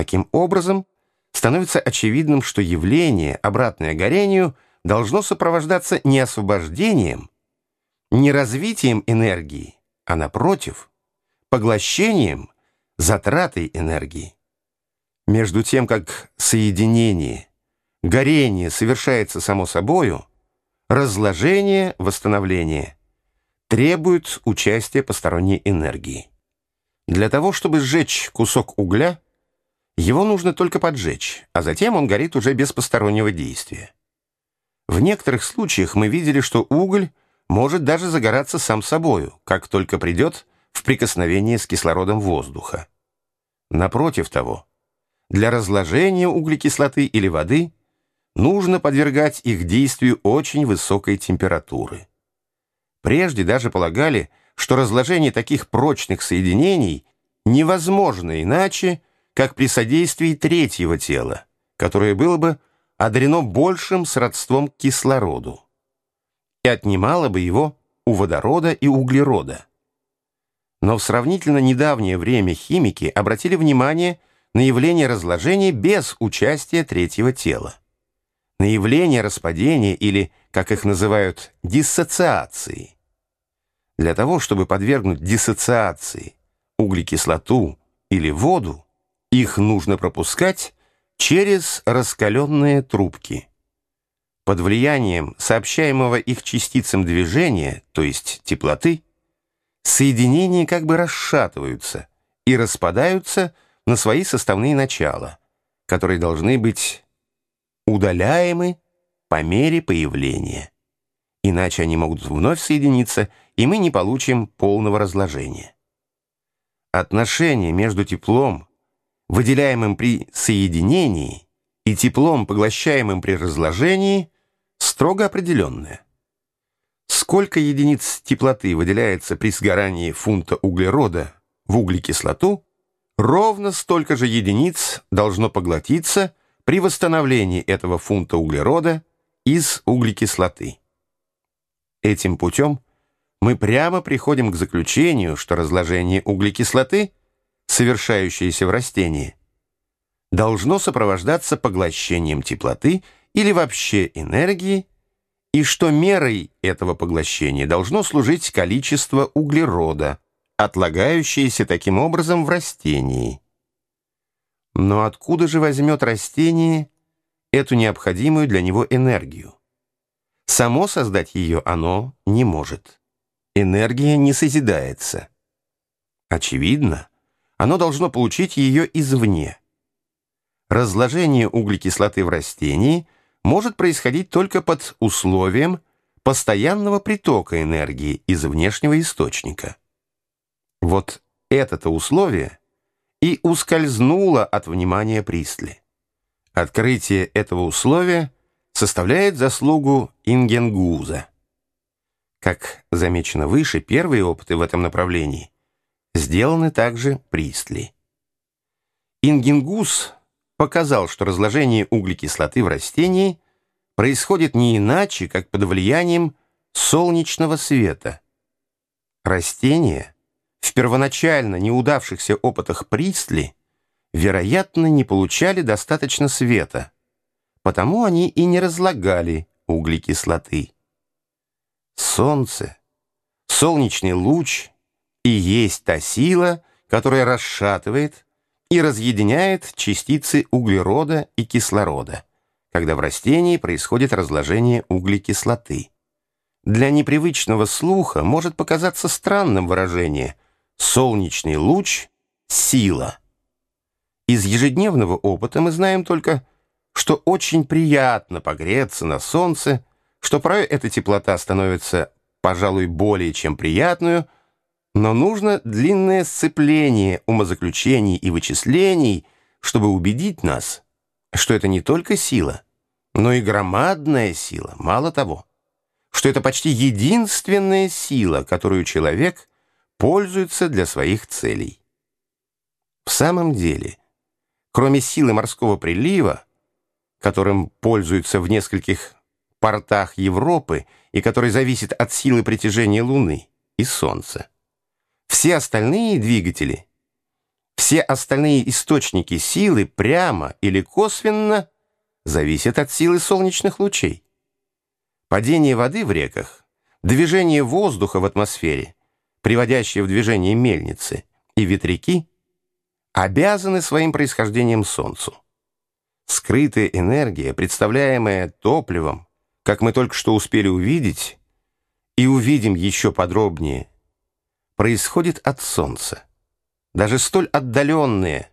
Таким образом, становится очевидным, что явление, обратное горению, должно сопровождаться не освобождением, не развитием энергии, а напротив, поглощением, затратой энергии. Между тем, как соединение, горение совершается само собою, разложение, восстановление требуют участия посторонней энергии. Для того, чтобы сжечь кусок угля, его нужно только поджечь, а затем он горит уже без постороннего действия. В некоторых случаях мы видели, что уголь может даже загораться сам собою, как только придет в прикосновение с кислородом воздуха. Напротив того, для разложения углекислоты или воды нужно подвергать их действию очень высокой температуры. Прежде даже полагали, что разложение таких прочных соединений невозможно иначе, как при содействии третьего тела, которое было бы одарено большим сродством к кислороду и отнимало бы его у водорода и углерода. Но в сравнительно недавнее время химики обратили внимание на явление разложения без участия третьего тела, на явление распадения или, как их называют, диссоциации. Для того, чтобы подвергнуть диссоциации углекислоту или воду, их нужно пропускать через раскаленные трубки. Под влиянием сообщаемого их частицам движения, то есть теплоты, соединения как бы расшатываются и распадаются на свои составные начала, которые должны быть удаляемы по мере появления. Иначе они могут вновь соединиться, и мы не получим полного разложения. Отношение между теплом выделяемым при соединении, и теплом, поглощаемым при разложении, строго определенное. Сколько единиц теплоты выделяется при сгорании фунта углерода в углекислоту, ровно столько же единиц должно поглотиться при восстановлении этого фунта углерода из углекислоты. Этим путем мы прямо приходим к заключению, что разложение углекислоты – совершающееся в растении, должно сопровождаться поглощением теплоты или вообще энергии, и что мерой этого поглощения должно служить количество углерода, отлагающееся таким образом в растении. Но откуда же возьмет растение эту необходимую для него энергию? Само создать ее оно не может. Энергия не созидается. Очевидно, оно должно получить ее извне. Разложение углекислоты в растении может происходить только под условием постоянного притока энергии из внешнего источника. Вот это-то условие и ускользнуло от внимания Пристли. Открытие этого условия составляет заслугу Ингенгуза. Как замечено выше, первые опыты в этом направлении сделаны также Пристли. Ингингус показал, что разложение углекислоты в растении происходит не иначе, как под влиянием солнечного света. Растения в первоначально неудавшихся опытах Пристли вероятно, не получали достаточно света, потому они и не разлагали углекислоты. Солнце, солнечный луч и есть та сила, которая расшатывает и разъединяет частицы углерода и кислорода, когда в растении происходит разложение углекислоты. Для непривычного слуха может показаться странным выражение «солнечный луч – сила». Из ежедневного опыта мы знаем только, что очень приятно погреться на солнце, что порой эта теплота становится, пожалуй, более чем приятную – но нужно длинное сцепление умозаключений и вычислений, чтобы убедить нас, что это не только сила, но и громадная сила, мало того, что это почти единственная сила, которую человек пользуется для своих целей. В самом деле, кроме силы морского прилива, которым пользуются в нескольких портах Европы и который зависит от силы притяжения Луны и Солнца, все остальные двигатели, Все остальные источники силы прямо или косвенно зависят от силы солнечных лучей. Падение воды в реках, движение воздуха в атмосфере, приводящие в движение мельницы и ветряки, обязаны своим происхождением Солнцу. Скрытая энергия, представляемая топливом, как мы только что успели увидеть, и увидим еще подробнее, происходит от Солнца. Даже столь отдаленные,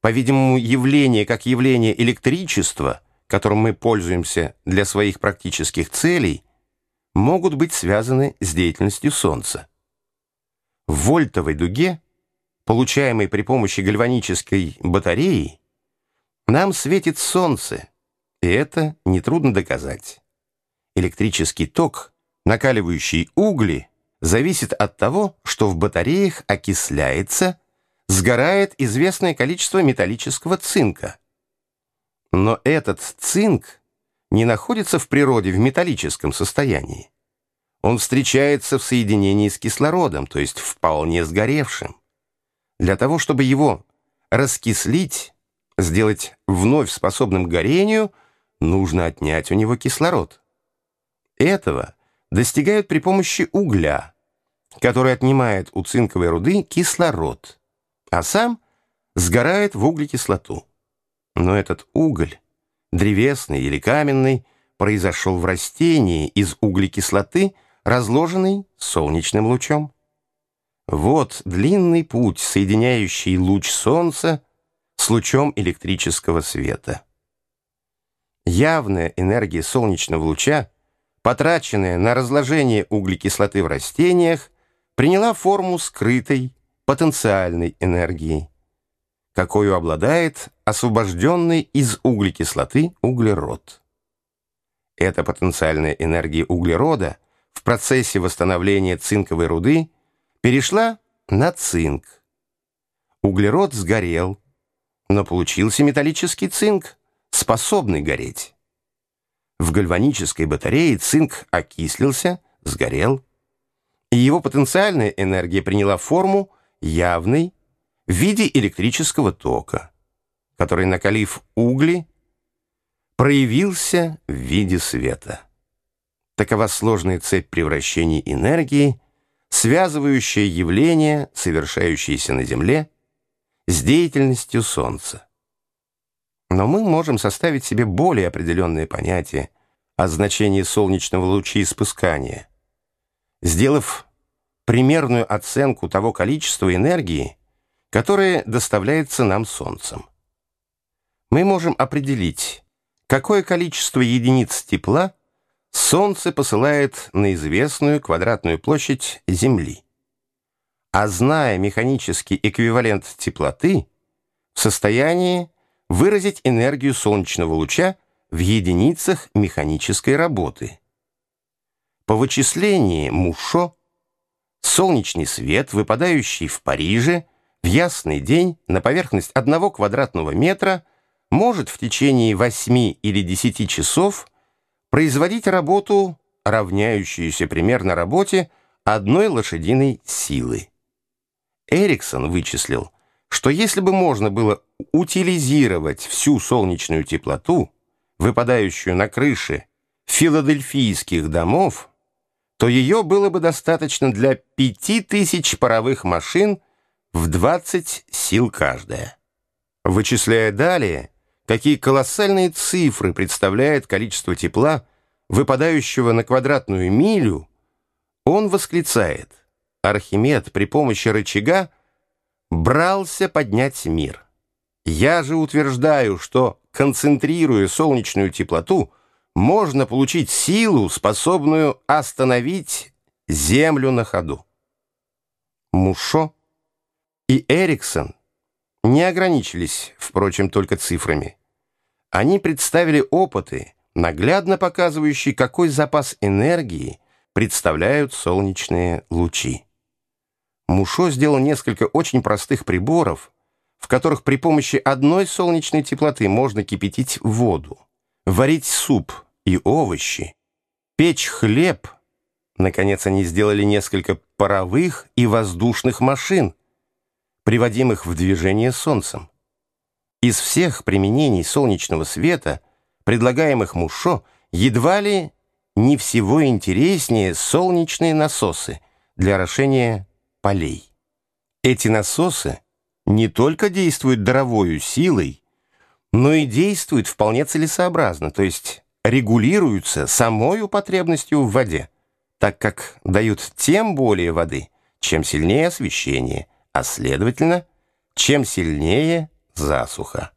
по-видимому, явления, как явление электричества, которым мы пользуемся для своих практических целей, могут быть связаны с деятельностью Солнца. В вольтовой дуге, получаемой при помощи гальванической батареи, нам светит Солнце, и это нетрудно доказать. Электрический ток, накаливающий угли, зависит от того, что в батареях окисляется, сгорает известное количество металлического цинка. Но этот цинк не находится в природе в металлическом состоянии. Он встречается в соединении с кислородом, то есть вполне сгоревшим. Для того, чтобы его раскислить, сделать вновь способным к горению, нужно отнять у него кислород. Этого достигают при помощи угля, который отнимает у цинковой руды кислород, а сам сгорает в углекислоту. Но этот уголь, древесный или каменный, произошел в растении из углекислоты, разложенной солнечным лучом. Вот длинный путь, соединяющий луч солнца с лучом электрического света. Явная энергия солнечного луча, потраченная на разложение углекислоты в растениях, приняла форму скрытой потенциальной энергии, какой обладает освобожденный из углекислоты углерод. Эта потенциальная энергия углерода в процессе восстановления цинковой руды перешла на цинк. Углерод сгорел, но получился металлический цинк, способный гореть. В гальванической батарее цинк окислился, сгорел, и его потенциальная энергия приняла форму явной в виде электрического тока, который, накалив угли, проявился в виде света. Такова сложная цепь превращений энергии, связывающая явления, совершающиеся на Земле, с деятельностью Солнца. Но мы можем составить себе более определенное понятие о значении солнечного лучеиспускания, сделав примерную оценку того количества энергии, которое доставляется нам Солнцем. Мы можем определить, какое количество единиц тепла Солнце посылает на известную квадратную площадь Земли а зная механический эквивалент теплоты, в состоянии выразить энергию солнечного луча в единицах механической работы. По вычислении Мушо, солнечный свет, выпадающий в Париже, в ясный день на поверхность одного квадратного метра может в течение 8 или 10 часов производить работу, равняющуюся примерно работе одной лошадиной силы. Эриксон вычислил, что если бы можно было утилизировать всю солнечную теплоту, выпадающую на крыши филадельфийских домов, то ее было бы достаточно для 5000 паровых машин в 20 сил каждая. Вычисляя далее, какие колоссальные цифры представляет количество тепла, выпадающего на квадратную милю, он восклицает – Архимед при помощи рычага брался поднять мир. Я же утверждаю, что, концентрируя солнечную теплоту, можно получить силу, способную остановить Землю на ходу. Мушо и Эриксон не ограничились, впрочем, только цифрами. Они представили опыты, наглядно показывающие, какой запас энергии представляют солнечные лучи. Мушо сделал несколько очень простых приборов, в которых при помощи одной солнечной теплоты можно кипятить воду, варить суп и овощи, печь хлеб. Наконец они сделали несколько паровых и воздушных машин, приводимых в движение солнцем. Из всех применений солнечного света, предлагаемых Мушо, едва ли не всего интереснее солнечные насосы для орошения полей. Эти насосы не только действуют даровою силой, но и действуют вполне целесообразно, то есть регулируются самой потребностью в воде, так как дают тем более воды, чем сильнее освещение, а следовательно, чем сильнее засуха.